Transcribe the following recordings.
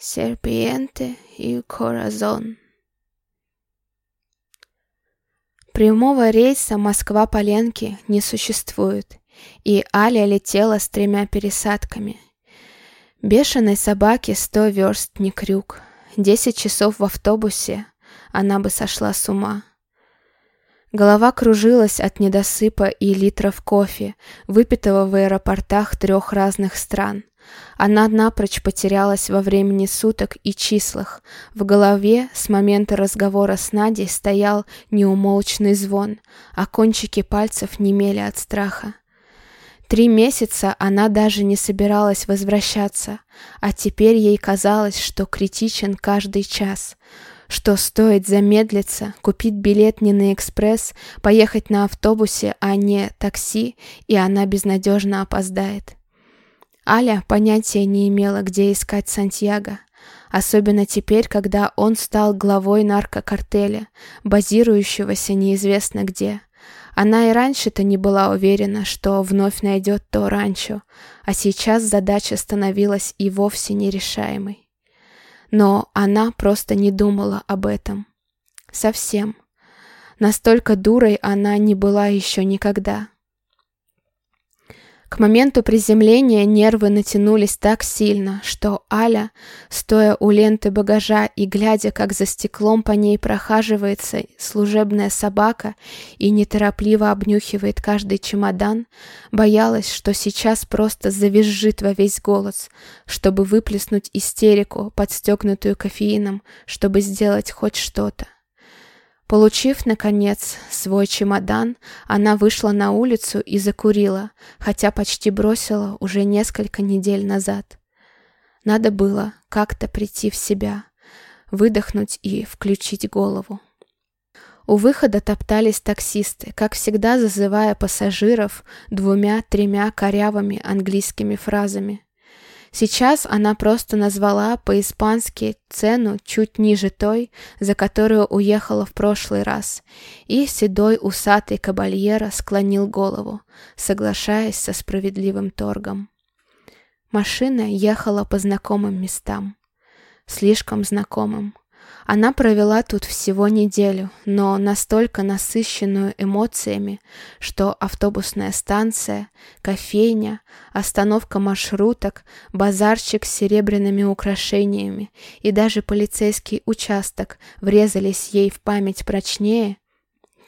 Серпиенте и Коразон. Прямого рейса Москва-Поленки не существует, и Аля летела с тремя пересадками. Бешеной собаке сто верст не крюк, десять часов в автобусе, она бы сошла с ума. Голова кружилась от недосыпа и литров кофе, выпитого в аэропортах трех разных стран. Она напрочь потерялась во времени суток и числах. В голове с момента разговора с Надей стоял неумолчный звон, а кончики пальцев немели от страха. Три месяца она даже не собиралась возвращаться, а теперь ей казалось, что критичен каждый час — что стоит замедлиться, купить билет не на экспресс, поехать на автобусе, а не такси, и она безнадежно опоздает. Аля понятия не имела, где искать Сантьяго, особенно теперь, когда он стал главой наркокартеля, базирующегося неизвестно где. Она и раньше-то не была уверена, что вновь найдет то ранчо, а сейчас задача становилась и вовсе нерешаемой. Но она просто не думала об этом. Совсем. Настолько дурой она не была еще никогда. К моменту приземления нервы натянулись так сильно, что Аля, стоя у ленты багажа и глядя, как за стеклом по ней прохаживается служебная собака и неторопливо обнюхивает каждый чемодан, боялась, что сейчас просто завизжит во весь голос, чтобы выплеснуть истерику, подстегнутую кофеином, чтобы сделать хоть что-то. Получив, наконец, свой чемодан, она вышла на улицу и закурила, хотя почти бросила уже несколько недель назад. Надо было как-то прийти в себя, выдохнуть и включить голову. У выхода топтались таксисты, как всегда зазывая пассажиров двумя-тремя корявыми английскими фразами. Сейчас она просто назвала по-испански цену чуть ниже той, за которую уехала в прошлый раз, и седой усатый кабальера склонил голову, соглашаясь со справедливым торгом. Машина ехала по знакомым местам, слишком знакомым. Она провела тут всего неделю, но настолько насыщенную эмоциями, что автобусная станция, кофейня, остановка маршруток, базарчик с серебряными украшениями и даже полицейский участок врезались ей в память прочнее,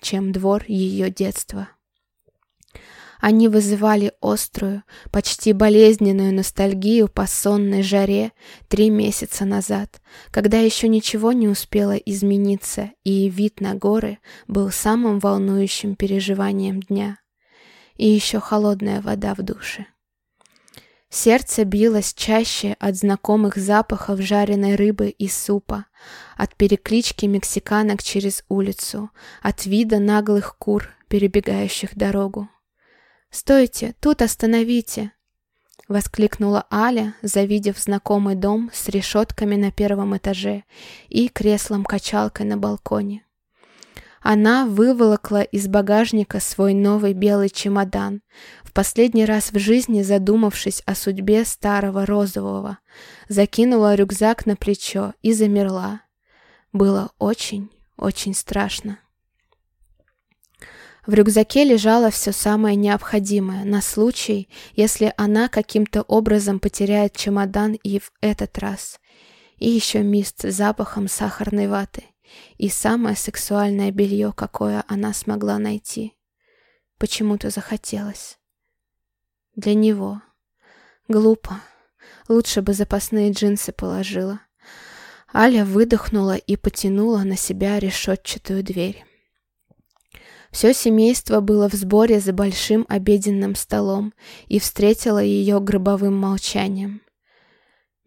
чем двор ее детства. Они вызывали острую, почти болезненную ностальгию по сонной жаре три месяца назад, когда еще ничего не успело измениться, и вид на горы был самым волнующим переживанием дня. И еще холодная вода в душе. Сердце билось чаще от знакомых запахов жареной рыбы и супа, от переклички мексиканок через улицу, от вида наглых кур, перебегающих дорогу. «Стойте, тут остановите!» — воскликнула Аля, завидев знакомый дом с решетками на первом этаже и креслом-качалкой на балконе. Она выволокла из багажника свой новый белый чемодан, в последний раз в жизни задумавшись о судьбе старого розового, закинула рюкзак на плечо и замерла. Было очень, очень страшно. В рюкзаке лежало все самое необходимое на случай, если она каким-то образом потеряет чемодан и в этот раз. И еще мист с запахом сахарной ваты. И самое сексуальное белье, какое она смогла найти. Почему-то захотелось. Для него. Глупо. Лучше бы запасные джинсы положила. Аля выдохнула и потянула на себя решетчатую дверь. Все семейство было в сборе за большим обеденным столом и встретило ее гробовым молчанием.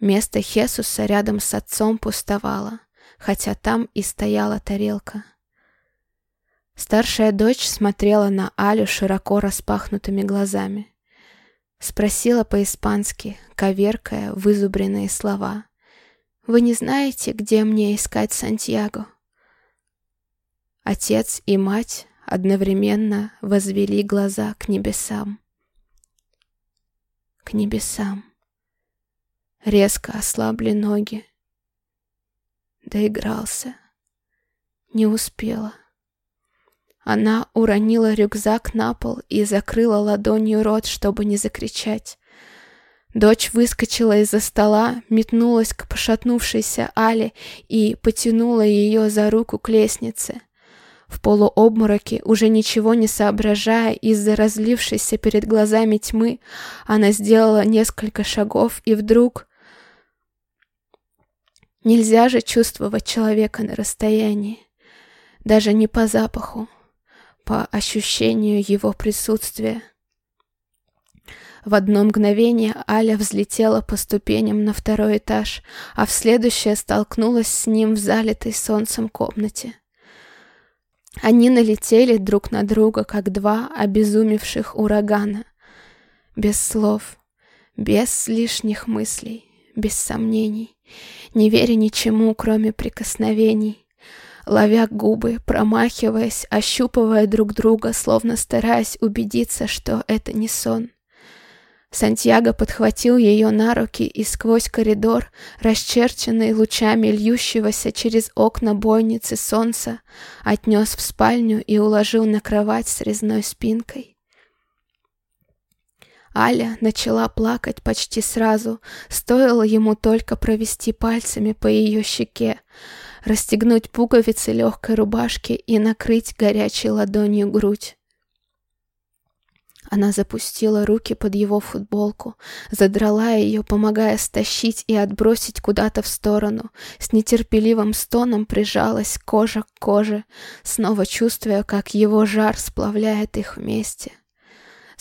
Место Хесуса рядом с отцом пустовало, хотя там и стояла тарелка. Старшая дочь смотрела на Алю широко распахнутыми глазами. Спросила по-испански, коверкая вызубренные слова. «Вы не знаете, где мне искать Сантьяго?» Отец и мать одновременно возвели глаза к небесам. К небесам. Резко ослабли ноги, доигрался. Не успела. Она уронила рюкзак на пол и закрыла ладонью рот, чтобы не закричать. Дочь выскочила из-за стола, метнулась к пошатнувшейся Але и потянула ее за руку к лестнице. В полуобмороке, уже ничего не соображая из-за разлившейся перед глазами тьмы, она сделала несколько шагов и вдруг... Нельзя же чувствовать человека на расстоянии, даже не по запаху, по ощущению его присутствия. В одно мгновение Аля взлетела по ступеням на второй этаж, а в следующее столкнулась с ним в залитой солнцем комнате. Они налетели друг на друга, как два обезумевших урагана. Без слов, без лишних мыслей, без сомнений, не веря ничему, кроме прикосновений. Ловя губы, промахиваясь, ощупывая друг друга, словно стараясь убедиться, что это не сон. Сантьяго подхватил ее на руки и сквозь коридор, расчерченный лучами льющегося через окна бойницы солнца, отнес в спальню и уложил на кровать с резной спинкой. Аля начала плакать почти сразу, стоило ему только провести пальцами по ее щеке, расстегнуть пуговицы легкой рубашки и накрыть горячей ладонью грудь. Она запустила руки под его футболку, задрала ее, помогая стащить и отбросить куда-то в сторону, с нетерпеливым стоном прижалась кожа к коже, снова чувствуя, как его жар сплавляет их вместе.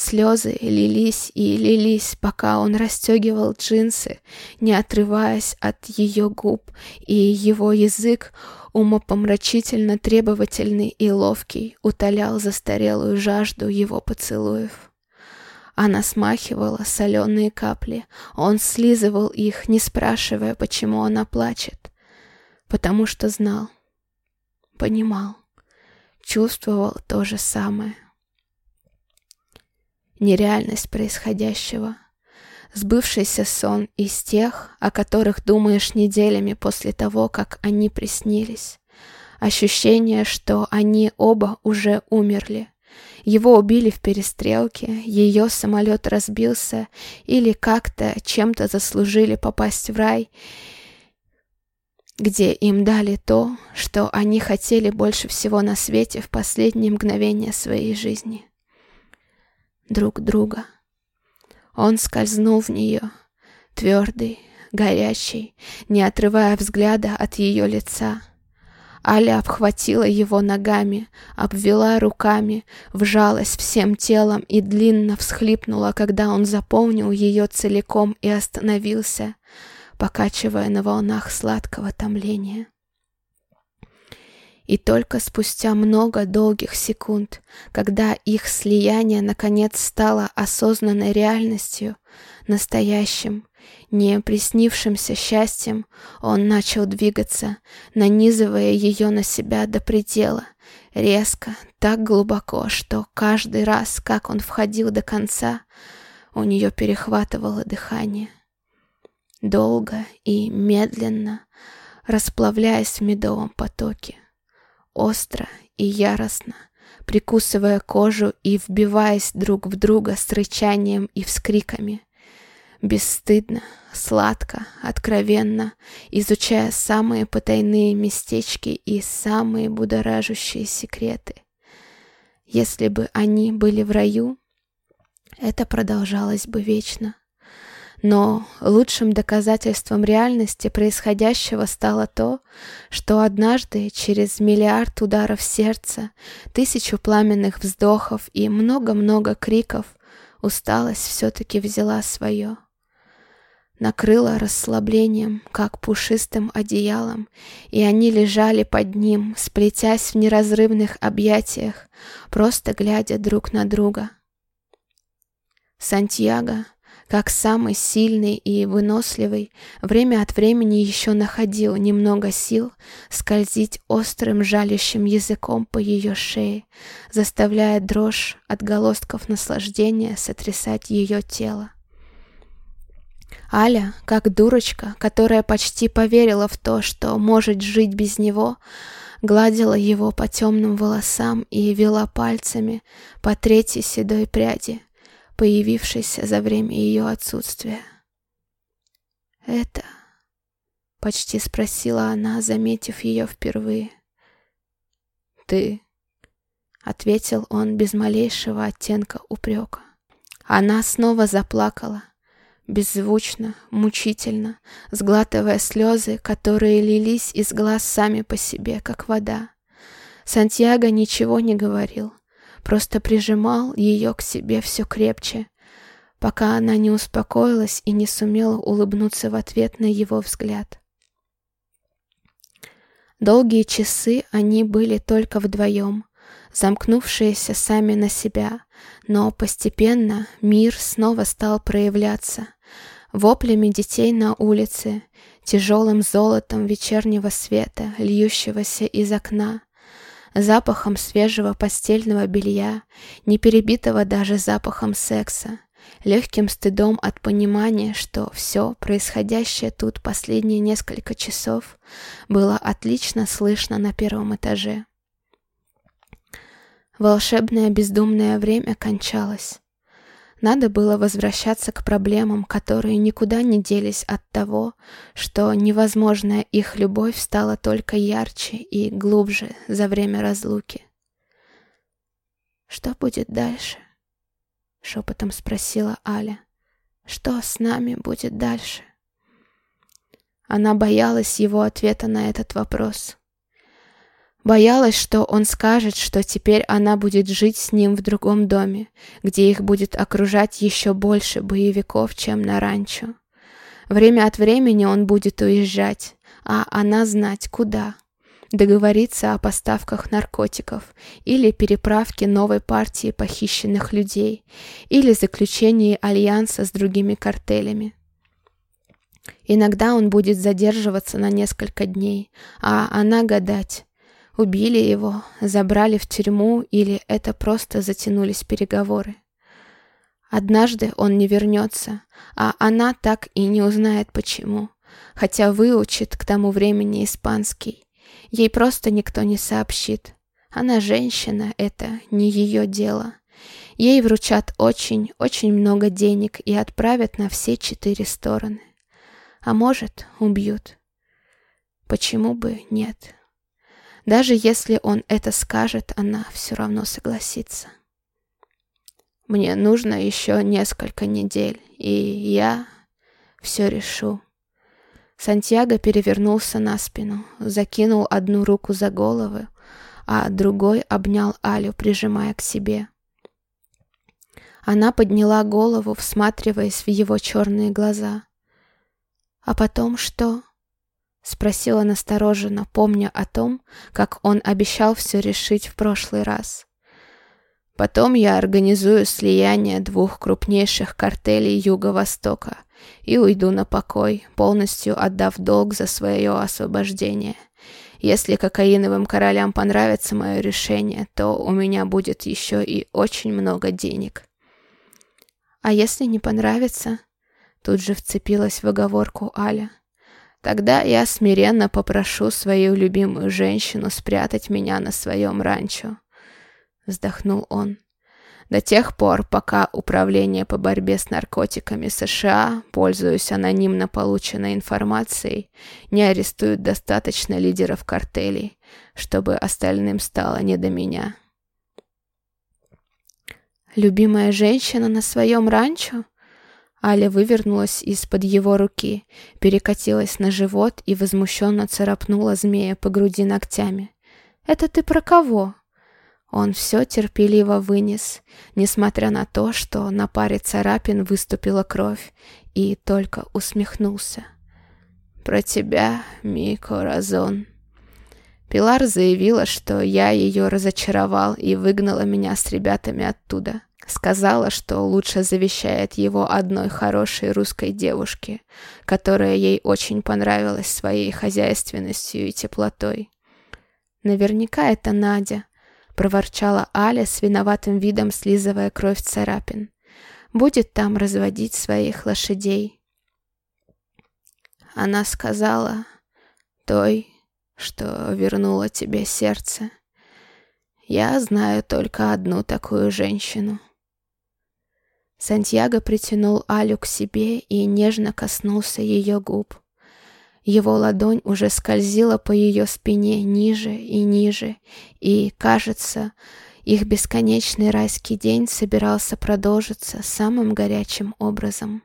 Слезы лились и лились, пока он расстегивал джинсы, не отрываясь от ее губ, и его язык, умопомрачительно требовательный и ловкий, утолял застарелую жажду его поцелуев. Она смахивала соленые капли, он слизывал их, не спрашивая, почему она плачет, потому что знал, понимал, чувствовал то же самое нереальность происходящего. Сбывшийся сон из тех, о которых думаешь неделями после того, как они приснились. Ощущение, что они оба уже умерли. Его убили в перестрелке, ее самолет разбился или как-то чем-то заслужили попасть в рай, где им дали то, что они хотели больше всего на свете в последние мгновения своей жизни друг друга. Он скользнул в нее, твердый, горячий, не отрывая взгляда от ее лица. Аля обхватила его ногами, обвела руками, вжалась всем телом и длинно всхлипнула, когда он заполнил ее целиком и остановился, покачивая на волнах сладкого томления. И только спустя много долгих секунд, когда их слияние наконец стало осознанной реальностью, настоящим, не приснившимся счастьем, он начал двигаться, нанизывая ее на себя до предела, резко, так глубоко, что каждый раз, как он входил до конца, у нее перехватывало дыхание. Долго и медленно, расплавляясь в медовом потоке остро и яростно, прикусывая кожу и вбиваясь друг в друга с рычанием и вскриками. Бесстыдно, сладко, откровенно, изучая самые потайные местечки и самые будоражащие секреты. Если бы они были в раю, это продолжалось бы вечно. Но лучшим доказательством реальности происходящего стало то, что однажды через миллиард ударов сердца, тысячу пламенных вздохов и много-много криков усталость все-таки взяла свое. Накрыла расслаблением, как пушистым одеялом, и они лежали под ним, сплетясь в неразрывных объятиях, просто глядя друг на друга. Сантьяго, как самый сильный и выносливый, время от времени еще находил немного сил скользить острым жалящим языком по ее шее, заставляя дрожь отголостков наслаждения сотрясать ее тело. Аля, как дурочка, которая почти поверила в то, что может жить без него, гладила его по темным волосам и вела пальцами по третьей седой пряди, появившейся за время ее отсутствия. «Это...» — почти спросила она, заметив ее впервые. «Ты...» — ответил он без малейшего оттенка упрека. Она снова заплакала, беззвучно, мучительно, сглатывая слезы, которые лились из глаз сами по себе, как вода. Сантьяго ничего не говорил, просто прижимал ее к себе все крепче, пока она не успокоилась и не сумела улыбнуться в ответ на его взгляд. Долгие часы они были только вдвоем, замкнувшиеся сами на себя, но постепенно мир снова стал проявляться, воплями детей на улице, тяжелым золотом вечернего света, льющегося из окна, запахом свежего постельного белья, не перебитого даже запахом секса, легким стыдом от понимания, что все происходящее тут последние несколько часов было отлично слышно на первом этаже. Волшебное бездумное время кончалось. Надо было возвращаться к проблемам, которые никуда не делись от того, что невозможная их любовь стала только ярче и глубже за время разлуки. «Что будет дальше?» — шепотом спросила Аля. «Что с нами будет дальше?» Она боялась его ответа на этот вопрос. Боялась, что он скажет, что теперь она будет жить с ним в другом доме, где их будет окружать еще больше боевиков, чем на ранчо. Время от времени он будет уезжать, а она знать куда. Договориться о поставках наркотиков или переправке новой партии похищенных людей или заключении альянса с другими картелями. Иногда он будет задерживаться на несколько дней, а она гадать, Убили его, забрали в тюрьму или это просто затянулись переговоры. Однажды он не вернется, а она так и не узнает почему, хотя выучит к тому времени испанский. Ей просто никто не сообщит. Она женщина, это не ее дело. Ей вручат очень-очень много денег и отправят на все четыре стороны. А может, убьют. Почему бы нет? Даже если он это скажет, она все равно согласится. Мне нужно еще несколько недель, и я все решу. Сантьяго перевернулся на спину, закинул одну руку за голову, а другой обнял Алю, прижимая к себе. Она подняла голову, всматриваясь в его черные глаза. «А потом что?» — спросила настороженно, помня о том, как он обещал все решить в прошлый раз. Потом я организую слияние двух крупнейших картелей Юго-Востока и уйду на покой, полностью отдав долг за свое освобождение. Если кокаиновым королям понравится мое решение, то у меня будет еще и очень много денег. А если не понравится? Тут же вцепилась в оговорку Аля. Тогда я смиренно попрошу свою любимую женщину спрятать меня на своем ранчо. Вздохнул он. До тех пор, пока Управление по борьбе с наркотиками США, пользуясь анонимно полученной информацией, не арестуют достаточно лидеров картелей, чтобы остальным стало не до меня. «Любимая женщина на своем ранчо?» Аля вывернулась из-под его руки, перекатилась на живот и возмущенно царапнула змея по груди ногтями. «Это ты про кого?» Он все терпеливо вынес, несмотря на то, что на паре царапин выступила кровь, и только усмехнулся. «Про тебя, Мико Разон». Пилар заявила, что я ее разочаровал и выгнала меня с ребятами оттуда. Сказала, что лучше завещает его одной хорошей русской девушке, которая ей очень понравилась своей хозяйственностью и теплотой. «Наверняка это Надя», — проворчала Аля с виноватым видом, слизывая кровь царапин. «Будет там разводить своих лошадей». Она сказала той, что вернула тебе сердце. Я знаю только одну такую женщину. Сантьяго притянул Алю к себе и нежно коснулся ее губ. Его ладонь уже скользила по ее спине ниже и ниже, и, кажется, их бесконечный райский день собирался продолжиться самым горячим образом.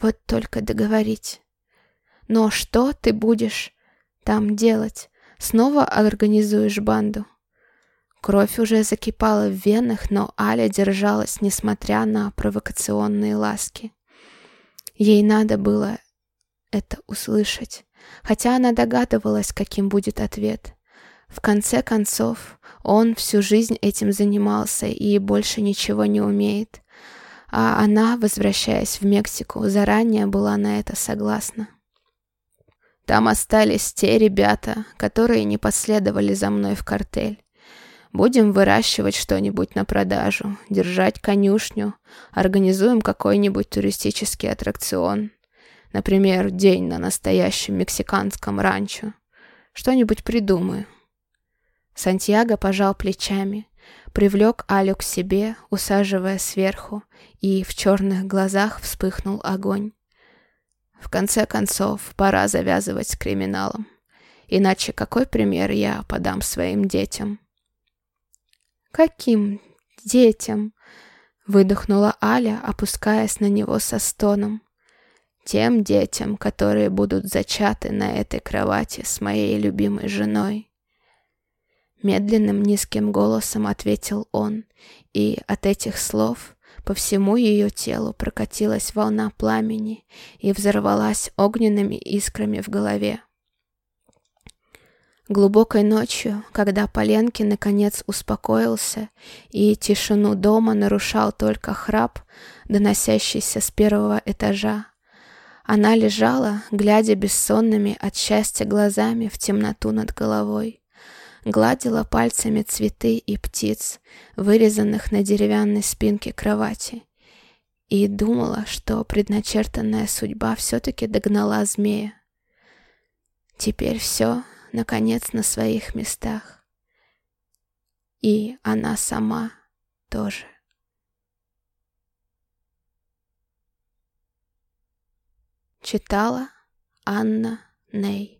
Вот только договорить. Но что ты будешь там делать? Снова организуешь банду? Кровь уже закипала в венах, но Аля держалась, несмотря на провокационные ласки. Ей надо было это услышать, хотя она догадывалась, каким будет ответ. В конце концов, он всю жизнь этим занимался и больше ничего не умеет. А она, возвращаясь в Мексику, заранее была на это согласна. Там остались те ребята, которые не последовали за мной в картель. Будем выращивать что-нибудь на продажу, держать конюшню, организуем какой-нибудь туристический аттракцион. Например, день на настоящем мексиканском ранчо. Что-нибудь придумаю. Сантьяго пожал плечами, привлек Алю к себе, усаживая сверху, и в черных глазах вспыхнул огонь. В конце концов, пора завязывать с криминалом. Иначе какой пример я подам своим детям? «Каким детям?» — выдохнула Аля, опускаясь на него со стоном. «Тем детям, которые будут зачаты на этой кровати с моей любимой женой». Медленным низким голосом ответил он, и от этих слов по всему ее телу прокатилась волна пламени и взорвалась огненными искрами в голове. Глубокой ночью, когда Поленки наконец успокоился и тишину дома нарушал только храп, доносящийся с первого этажа, она лежала, глядя бессонными от счастья глазами в темноту над головой, гладила пальцами цветы и птиц, вырезанных на деревянной спинке кровати, и думала, что предначертанная судьба все-таки догнала змея. Теперь все наконец, на своих местах. И она сама тоже. Читала Анна Ней